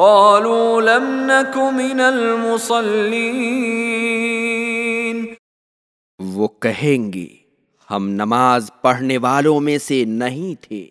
قالوا لم نك من المصلين۔ وہ کہیں گے ہم نماز پڑھنے والوں میں سے نہیں تھے۔